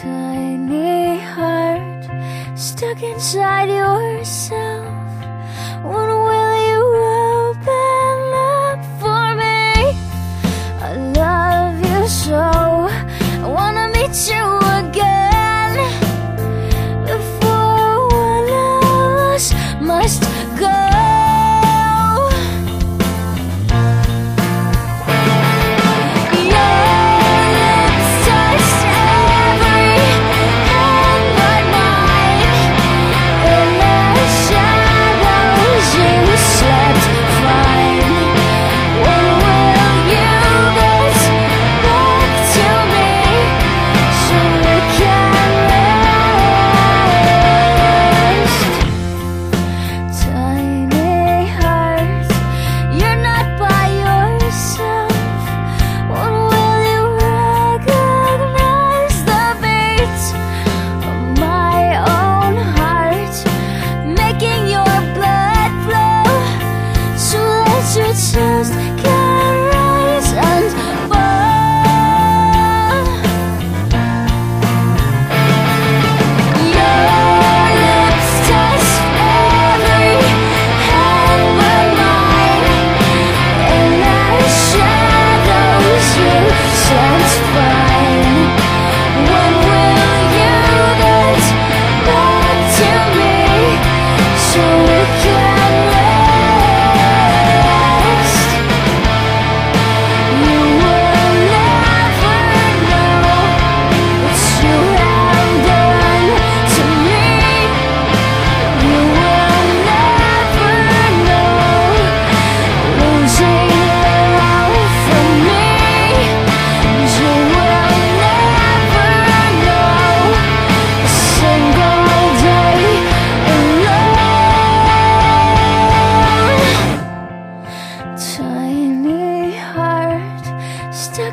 tiny heart stuck inside yourself. When will you open up for me? I love you so. I wanna meet you again before one of us must go.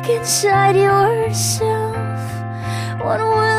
inside yourself. Will